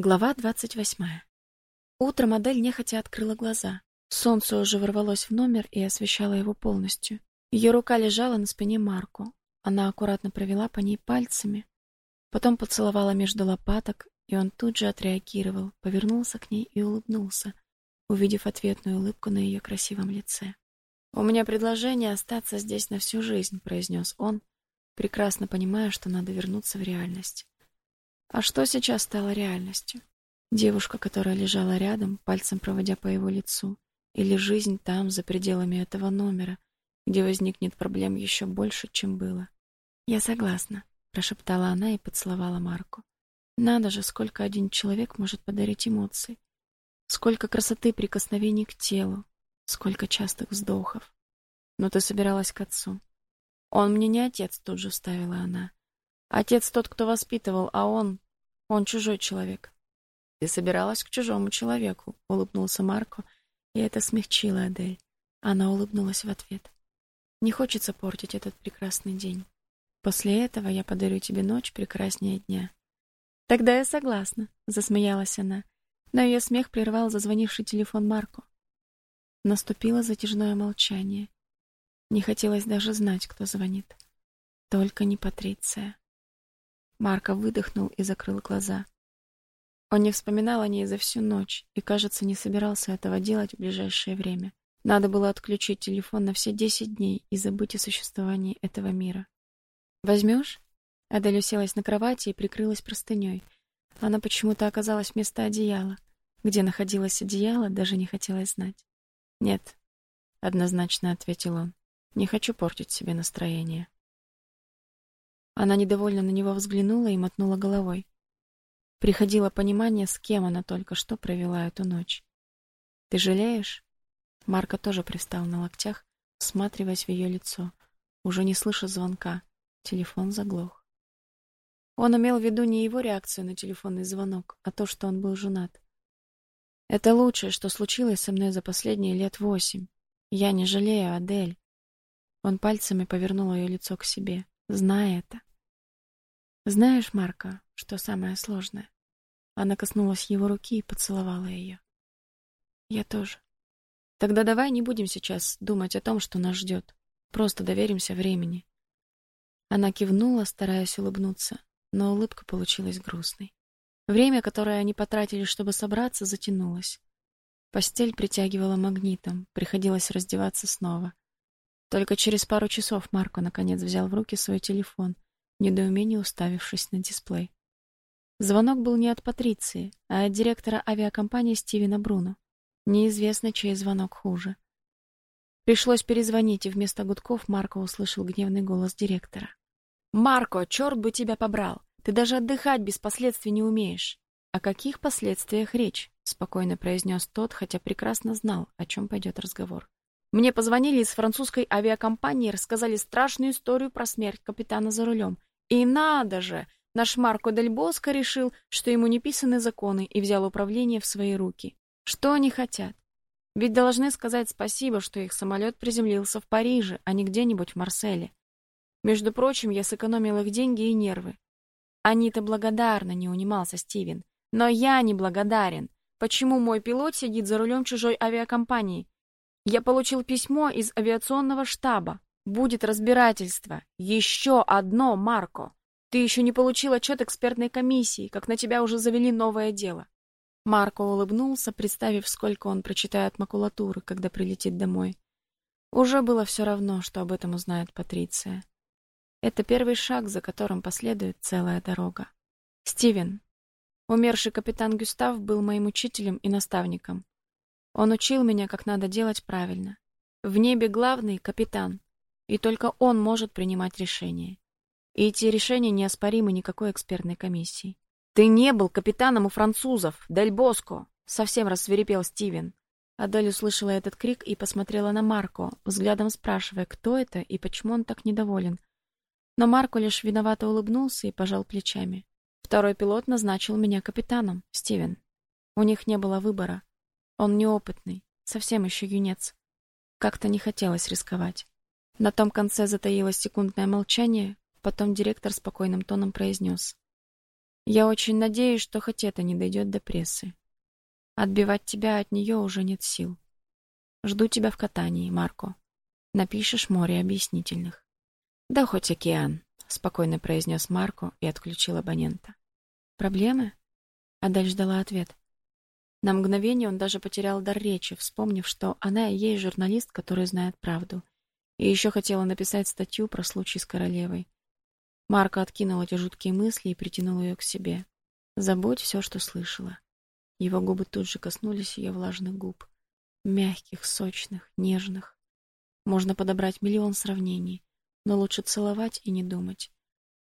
Глава двадцать восьмая. Утром модель нехотя открыла глаза. Солнце уже ворвалось в номер и освещало его полностью. Ее рука лежала на спине Марку. Она аккуратно провела по ней пальцами, потом поцеловала между лопаток, и он тут же отреагировал, повернулся к ней и улыбнулся, увидев ответную улыбку на ее красивом лице. «У меня предложение остаться здесь на всю жизнь», — произнес он, прекрасно понимая, что надо вернуться в реальность. А что сейчас стало реальностью? Девушка, которая лежала рядом, пальцем проводя по его лицу, или жизнь там, за пределами этого номера, где возникнет проблем еще больше, чем было. Я согласна, прошептала она и поцеловала Марку. Надо же, сколько один человек может подарить эмоций. Сколько красоты прикосновений к телу, сколько частых вздохов. Но ты собиралась к отцу. Он мне не отец, тут же вставила она. Отец тот, кто воспитывал, а он... Он чужой человек. Ты собиралась к чужому человеку, улыбнулся Марко, и это смягчило Адель. Она улыбнулась в ответ. Не хочется портить этот прекрасный день. После этого я подарю тебе ночь прекраснее дня. Тогда я согласна, засмеялась она, но ее смех прервал зазвонивший телефон Марко. Наступило затяжное молчание. Не хотелось даже знать, кто звонит. Только не Патриция. Марко выдохнул и закрыл глаза. Он не вспоминал о ней за всю ночь и, кажется, не собирался этого делать в ближайшее время. Надо было отключить телефон на все десять дней и забыть о существовании этого мира. «Возьмешь?» Адель уселась на кровати и прикрылась простыней. Она почему-то оказалась вместо одеяла. Где находилось одеяло, даже не хотелось знать. «Нет», — однозначно ответил он. «Не хочу портить себе настроение». Она недовольно на него взглянула и мотнула головой. Приходило понимание, с кем она только что провела эту ночь. Ты жалеешь? Марка тоже пристал на локтях, всматриваясь в ее лицо, уже не слыша звонка. Телефон заглох. Он имел в виду не его реакцию на телефонный звонок, а то, что он был женат. Это лучшее, что случилось со мной за последние лет восемь. Я не жалею, Адель. Он пальцами повернул ее лицо к себе, зная это. Знаешь, Марка, что самое сложное? Она коснулась его руки и поцеловала ее. Я тоже. Тогда давай не будем сейчас думать о том, что нас ждет. Просто доверимся времени. Она кивнула, стараясь улыбнуться, но улыбка получилась грустной. Время, которое они потратили, чтобы собраться, затянулось. Постель притягивала магнитом, приходилось раздеваться снова. Только через пару часов Марко наконец взял в руки свой телефон недоумение уставившись на дисплей. Звонок был не от Патриции, а от директора авиакомпании Стивена Бруно. Неизвестно, чей звонок хуже. Пришлось перезвонить, и вместо гудков Марко услышал гневный голос директора. «Марко, черт бы тебя побрал! Ты даже отдыхать без последствий не умеешь!» «О каких последствиях речь?» — спокойно произнес тот, хотя прекрасно знал, о чем пойдет разговор. «Мне позвонили из французской авиакомпании и рассказали страшную историю про смерть капитана за рулем. И надо же, наш Марко Дель Боско решил, что ему не писаны законы и взял управление в свои руки. Что они хотят? Ведь должны сказать спасибо, что их самолет приземлился в Париже, а не где-нибудь в Марселе. Между прочим, я сэкономил их деньги и нервы. Они-то благодарны, не унимался Стивен. Но я не благодарен. Почему мой пилот сидит за рулем чужой авиакомпании? Я получил письмо из авиационного штаба. Будет разбирательство. Еще одно, Марко. Ты еще не получил отчет экспертной комиссии, как на тебя уже завели новое дело. Марко улыбнулся, представив, сколько он прочитает макулатуры, когда прилетит домой. Уже было все равно, что об этом узнает Патриция. Это первый шаг, за которым последует целая дорога. Стивен. Умерший капитан Гюстав был моим учителем и наставником. Он учил меня, как надо делать правильно. В небе главный капитан, и только он может принимать решения. И эти решения неоспоримы никакой экспертной комиссией. Ты не был капитаном у французов, Дель Боско, совсем рассверепел Стивен. Адель услышала этот крик и посмотрела на Марко, взглядом спрашивая, кто это и почему он так недоволен. Но Марко лишь виновато улыбнулся и пожал плечами. Второй пилот назначил меня капитаном, Стивен. У них не было выбора. Он неопытный, совсем еще юнец. Как-то не хотелось рисковать. На том конце затаилось секундное молчание, потом директор спокойным тоном произнес. Я очень надеюсь, что хоть это не дойдет до прессы. Отбивать тебя от нее уже нет сил. Жду тебя в катании, Марко. Напишешь море объяснительных. Да хоть океан, спокойно произнес Марко и отключил абонента. Проблемы? Адель ждала ответ. На мгновение он даже потерял дар речи, вспомнив, что она и есть журналист, который знает правду. И еще хотела написать статью про случай с королевой. Марка откинула эти жуткие мысли и притянула ее к себе. Забудь все, что слышала. Его губы тут же коснулись ее влажных губ, мягких, сочных, нежных. Можно подобрать миллион сравнений, но лучше целовать и не думать,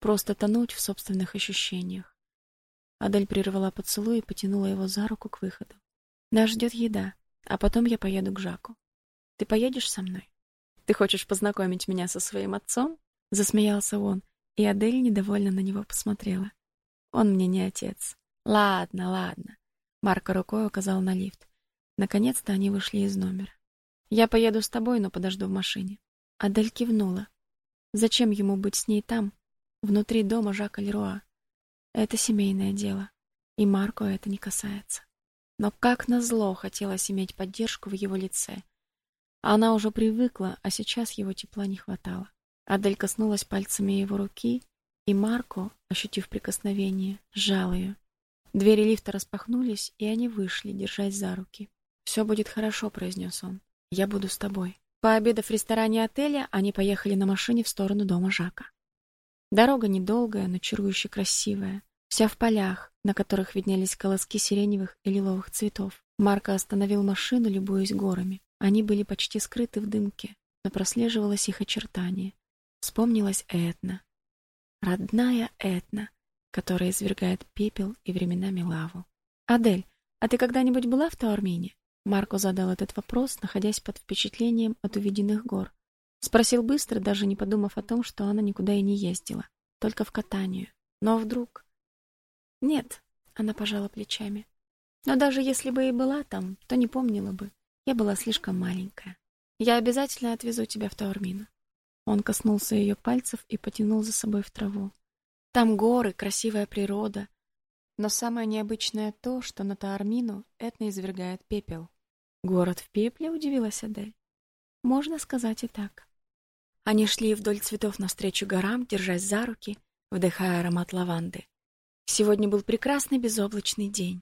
просто тонуть в собственных ощущениях. Адель прервала поцелуй и потянула его за руку к выходу. Нас ждет еда, а потом я поеду к Жаку. Ты поедешь со мной? Ты хочешь познакомить меня со своим отцом? засмеялся он, и Адель недовольно на него посмотрела. Он мне не отец. Ладно, ладно. Марко рукой указал на лифт. Наконец-то они вышли из номера. Я поеду с тобой, но подожду в машине. Адель кивнула. Зачем ему быть с ней там, внутри дома Жака Леруа? Это семейное дело, и Марко это не касается. Но как назло хотелось иметь поддержку в его лице. Она уже привыкла, а сейчас его тепла не хватало. Адель коснулась пальцами его руки, и Марко, ощутив прикосновение, сжал ее. Двери лифта распахнулись, и они вышли, держась за руки. «Все будет хорошо», — произнес он. «Я буду с тобой». Пообедав в ресторане отеля, они поехали на машине в сторону дома Жака. Дорога недолгая, но чарующе красивая, вся в полях, на которых виднелись колоски сиреневых и лиловых цветов. Марко остановил машину, любуясь горами. Они были почти скрыты в дымке, но прослеживалось их очертание. Вспомнилась Этна. Родная Этна, которая извергает пепел и временами лаву. «Адель, а ты когда-нибудь была в Таурмине?» Марко задал этот вопрос, находясь под впечатлением от увиденных гор. Спросил быстро, даже не подумав о том, что она никуда и не ездила, только в катанию. Но вдруг... «Нет», — она пожала плечами. «Но даже если бы и была там, то не помнила бы. Я была слишком маленькая. Я обязательно отвезу тебя в Таурмину. Он коснулся ее пальцев и потянул за собой в траву. Там горы, красивая природа. Но самое необычное то, что на Таармину Этна извергает пепел. Город в пепле, удивилась Адель. Можно сказать и так. Они шли вдоль цветов навстречу горам, держась за руки, вдыхая аромат лаванды. Сегодня был прекрасный безоблачный день.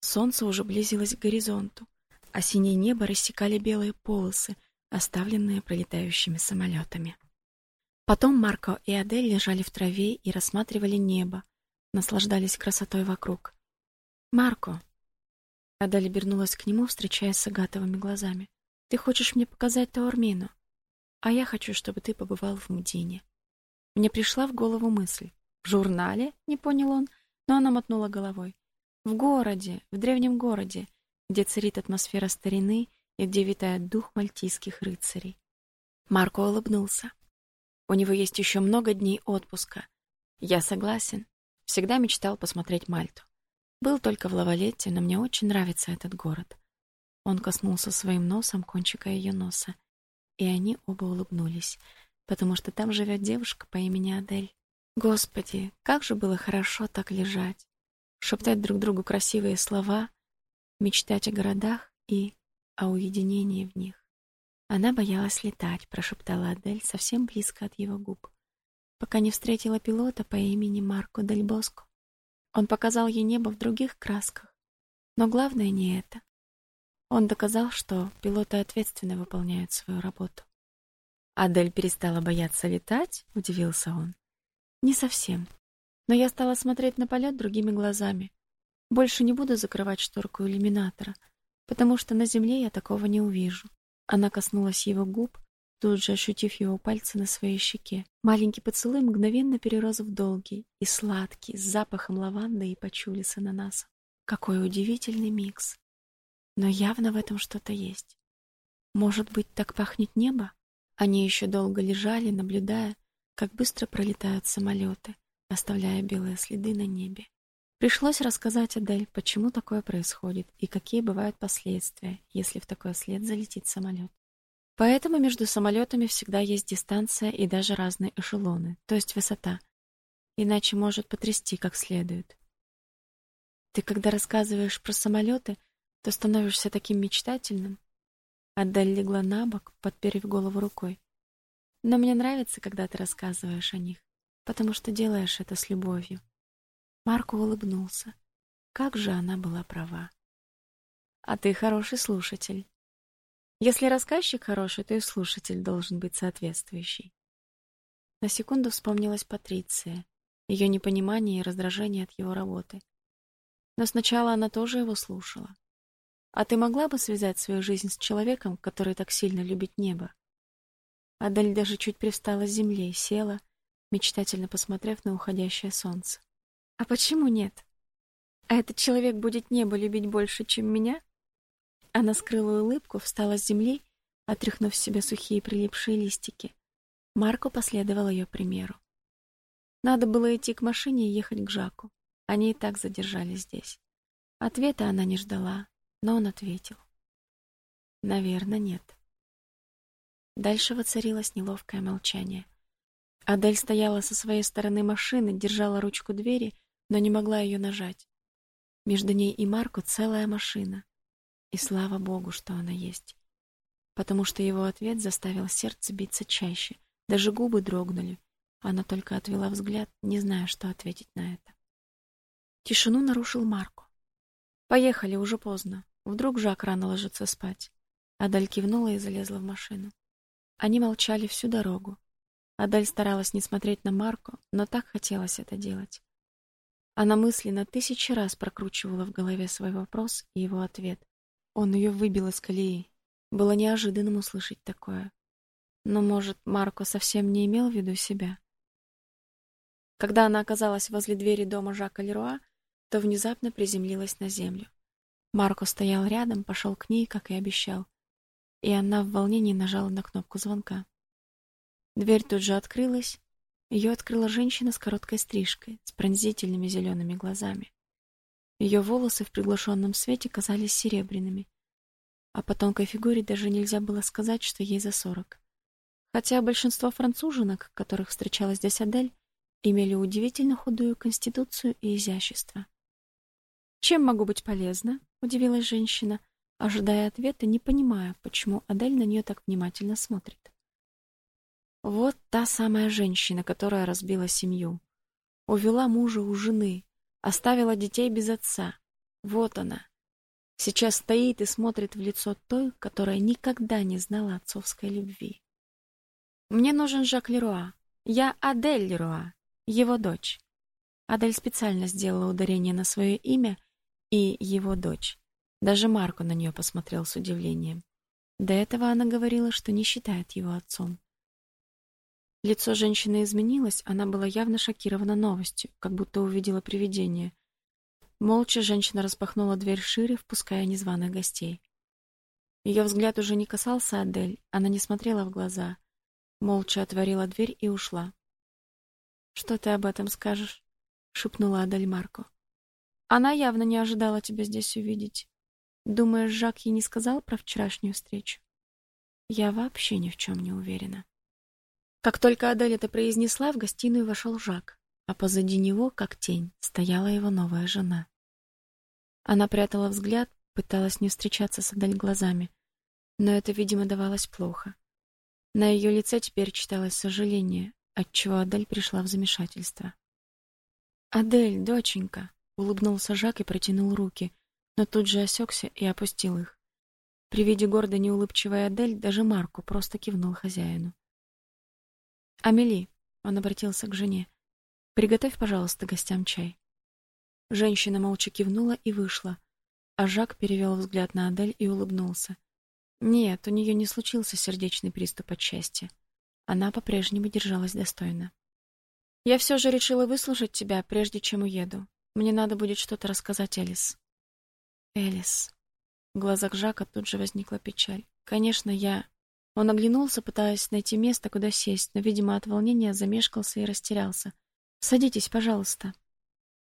Солнце уже близилось к горизонту, а синее небо рассекали белые полосы, оставленные пролетающими самолетами. Потом Марко и Адель лежали в траве и рассматривали небо, наслаждались красотой вокруг. «Марко!» Адель обернулась к нему, встречаясь с агатовыми глазами. «Ты хочешь мне показать Таурмину? А я хочу, чтобы ты побывал в Мдине». Мне пришла в голову мысль. «В журнале?» — не понял он, но она мотнула головой. «В городе, в древнем городе, где царит атмосфера старины и где витает дух мальтийских рыцарей». Марко улыбнулся. У него есть еще много дней отпуска. Я согласен. Всегда мечтал посмотреть Мальту. Был только в Лавалетте, но мне очень нравится этот город. Он коснулся своим носом кончика ее носа, и они оба улыбнулись, потому что там живет девушка по имени Адель. Господи, как же было хорошо так лежать, шептать друг другу красивые слова, мечтать о городах и о уединении в них. Она боялась летать, прошептала Адель совсем близко от его губ, пока не встретила пилота по имени Марко Дель Боско. Он показал ей небо в других красках, но главное не это. Он доказал, что пилоты ответственно выполняют свою работу. Адель перестала бояться летать, удивился он. Не совсем. Но я стала смотреть на полет другими глазами. Больше не буду закрывать шторку иллюминатора, потому что на земле я такого не увижу. Она коснулась его губ, тут же ощутив его пальцы на своей щеке. Маленький поцелуй мгновенно перерос в долгий и сладкий, с запахом лаванды и пачули с ананасом. Какой удивительный микс. Но явно в этом что-то есть. Может быть, так пахнет небо? Они еще долго лежали, наблюдая, как быстро пролетают самолеты, оставляя белые следы на небе. Пришлось рассказать Адель, почему такое происходит и какие бывают последствия, если в такой след залетит самолет. Поэтому между самолетами всегда есть дистанция и даже разные эшелоны, то есть высота. Иначе может потрясти как следует. Ты когда рассказываешь про самолеты, то становишься таким мечтательным. Адель легла на бок, подперев голову рукой. Но мне нравится, когда ты рассказываешь о них, потому что делаешь это с любовью. Марко улыбнулся. Как же она была права. А ты хороший слушатель. Если рассказчик хороший, то и слушатель должен быть соответствующий. На секунду вспомнилась Патриция, ее непонимание и раздражение от его работы. Но сначала она тоже его слушала. А ты могла бы связать свою жизнь с человеком, который так сильно любит небо? Адель даже чуть привстала с земли, села, мечтательно посмотрев на уходящее солнце. А почему нет? А этот человек будет небо любить больше, чем меня? Она скрыла улыбку, встала с земли, отряхнув с себя сухие прилипшие листики. Марко последовал ее примеру. Надо было идти к машине и ехать к Жаку. Они и так задержались здесь. Ответа она не ждала, но он ответил. Наверное, нет. Дальше воцарилось неловкое молчание. Адель стояла со своей стороны машины, держала ручку двери, но не могла ее нажать. Между ней и Марко целая машина. И слава богу, что она есть. Потому что его ответ заставил сердце биться чаще. Даже губы дрогнули. Она только отвела взгляд, не зная, что ответить на это. Тишину нарушил Марко. Поехали, уже поздно. Вдруг Жак рано ложится спать. Адель кивнула и залезла в машину. Они молчали всю дорогу. Адель старалась не смотреть на Марко, но так хотелось это делать. Она мысленно тысячи раз прокручивала в голове свой вопрос и его ответ. Он ее выбил из колеи. Было неожиданным услышать такое. Но, может, Марко совсем не имел в виду себя? Когда она оказалась возле двери дома Жака Леруа, то внезапно приземлилась на землю. Марко стоял рядом, пошел к ней, как и обещал, и она в волнении нажала на кнопку звонка. Дверь тут же открылась. Ее открыла женщина с короткой стрижкой, с пронзительными зелеными глазами. Ее волосы в приглушенном свете казались серебряными, а по тонкой фигуре даже нельзя было сказать, что ей за сорок. Хотя большинство француженок, которых встречалась здесь Адель, имели удивительно худую конституцию и изящество. Чем могу быть полезна? удивилась женщина, ожидая ответа, не понимая, почему Адель на нее так внимательно смотрит. Вот та самая женщина, которая разбила семью, увела мужа у жены, оставила детей без отца. Вот она. Сейчас стоит и смотрит в лицо той, которая никогда не знала отцовской любви. Мне нужен Жак Леруа. Я Адель Леруа, его дочь. Адель специально сделала ударение на свое имя и его дочь. Даже Марко на нее посмотрел с удивлением. До этого она говорила, что не считает его отцом. Лицо женщины изменилось, она была явно шокирована новостью, как будто увидела привидение. Молча женщина распахнула дверь шире, впуская незваных гостей. Ее взгляд уже не касался Адель, она не смотрела в глаза. Молча отворила дверь и ушла. «Что ты об этом скажешь?» — шепнула Адель Марко. Она явно не ожидала тебя здесь увидеть. Думаешь, Жак ей не сказал про вчерашнюю встречу? Я вообще ни в чем не уверена. Как только Адель это произнесла, в гостиную вошел Жак, а позади него, как тень, стояла его новая жена. Она прятала взгляд, пыталась не встречаться с Адель глазами, но это, видимо, давалось плохо. На ее лице теперь читалось сожаление, отчего Адель пришла в замешательство. «Адель, доченька!» Улыбнулся Жак и протянул руки, но тут же осекся и опустил их. При виде гордо неулыбчивой Адель даже Марку просто кивнул хозяину. «Амели», — он обратился к жене, — «приготовь, пожалуйста, гостям чай». Женщина молча кивнула и вышла, а Жак перевел взгляд на Адель и улыбнулся. Нет, у нее не случился сердечный приступ от счастья. Она по-прежнему держалась достойно. «Я все же решила выслушать тебя, прежде чем уеду. Мне надо будет что-то рассказать Элис. Элис. В глазах Жака тут же возникла печаль. Конечно, я Он оглянулся, пытаясь найти место, куда сесть, но, видимо, от волнения замешкался и растерялся. "Садитесь, пожалуйста".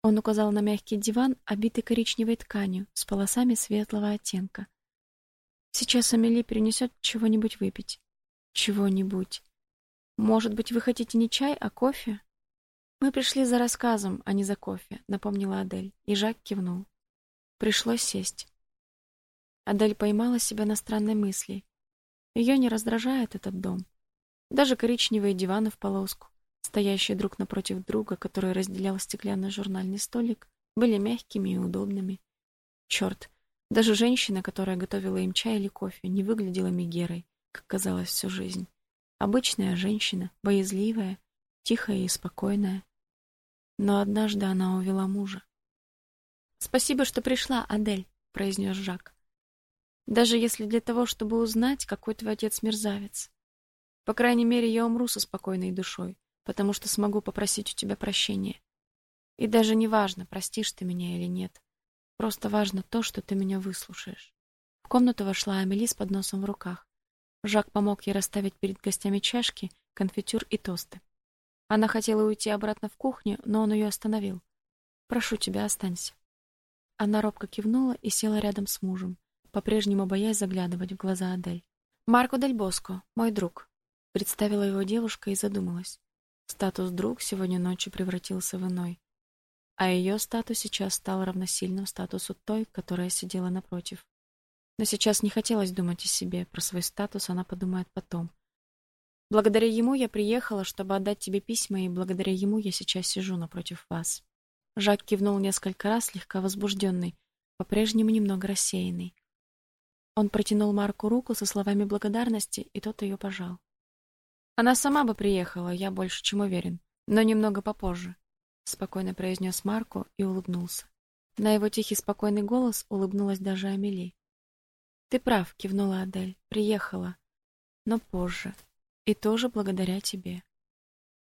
Он указал на мягкий диван, обитый коричневой тканью с полосами светлого оттенка. Сейчас Амели принесет чего-нибудь выпить. Чего-нибудь. Может быть, вы хотите не чай, а кофе? Мы пришли за рассказом, а не за кофе, напомнила Адель, и Жак кивнул. Пришлось сесть. Адель поймала себя на странной мысли. Ее не раздражает этот дом. Даже коричневые диваны в полоску, стоящие друг напротив друга, которые разделял стеклянный журнальный столик, были мягкими и удобными. Черт, даже женщина, которая готовила им чай или кофе, не выглядела мигерой, как казалось всю жизнь. Обычная женщина, боязливая, тихая и спокойная. Но однажды она увела мужа. «Спасибо, что пришла, Адель», — произнес Жак. «Даже если для того, чтобы узнать, какой твой отец мерзавец. По крайней мере, я умру со спокойной душой, потому что смогу попросить у тебя прощения. И даже не важно, простишь ты меня или нет. Просто важно то, что ты меня выслушаешь». В комнату вошла Амели с подносом в руках. Жак помог ей расставить перед гостями чашки, конфитюр и тосты. Она хотела уйти обратно в кухню, но он ее остановил. «Прошу тебя, останься». Она робко кивнула и села рядом с мужем, по-прежнему боясь заглядывать в глаза Адель. «Марко Дель Боско, мой друг», — представила его девушка и задумалась. Статус «друг» сегодня ночью превратился в иной. А ее статус сейчас стал равносильным статусу той, которая сидела напротив. Но сейчас не хотелось думать о себе, про свой статус она подумает потом — Благодаря ему я приехала, чтобы отдать тебе письма, и благодаря ему я сейчас сижу напротив вас. Жак кивнул несколько раз, слегка возбужденный, по-прежнему немного рассеянный. Он протянул Марку руку со словами благодарности, и тот ее пожал. Она сама бы приехала, я больше чем уверен, но немного попозже, спокойно произнес Марко и улыбнулся. На его тихий спокойный голос улыбнулась даже Амели. Ты прав, кивнула Адель. Приехала, но позже. И тоже благодаря тебе.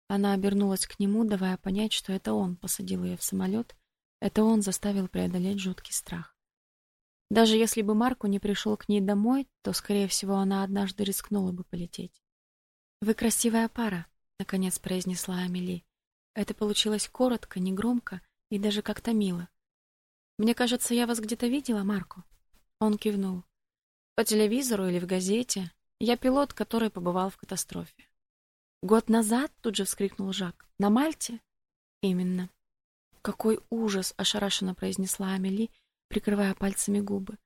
Она обернулась к нему, давая понять, что это он посадил ее в самолет, это он заставил преодолеть жуткий страх. Даже если бы Марко не пришел к ней домой, то, скорее всего, она однажды рискнула бы полететь. «Вы красивая пара», — наконец произнесла Амели. Это получилось коротко, негромко и даже как-то мило. «Мне кажется, я вас где-то видела, Марко?» Он кивнул. «По телевизору или в газете. Я пилот, который побывал в катастрофе. Год назад, тут же вскрикнул Жак. На Мальте? Именно. Какой ужас, ошарашенно произнесла Амели, прикрывая пальцами губы.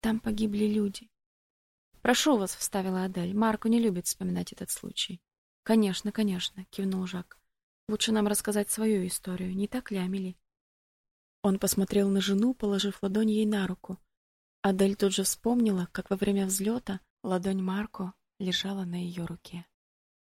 Там погибли люди. Прошу вас, вставила Адель. Марко не любит вспоминать этот случай. Конечно, конечно, кивнул Жак. Лучше нам рассказать свою историю, не так ли, Амели? Он посмотрел на жену, положив ладонь ей на руку. Адель тут же вспомнила, как во время взлета Ладонь Марко лежала на ее руке.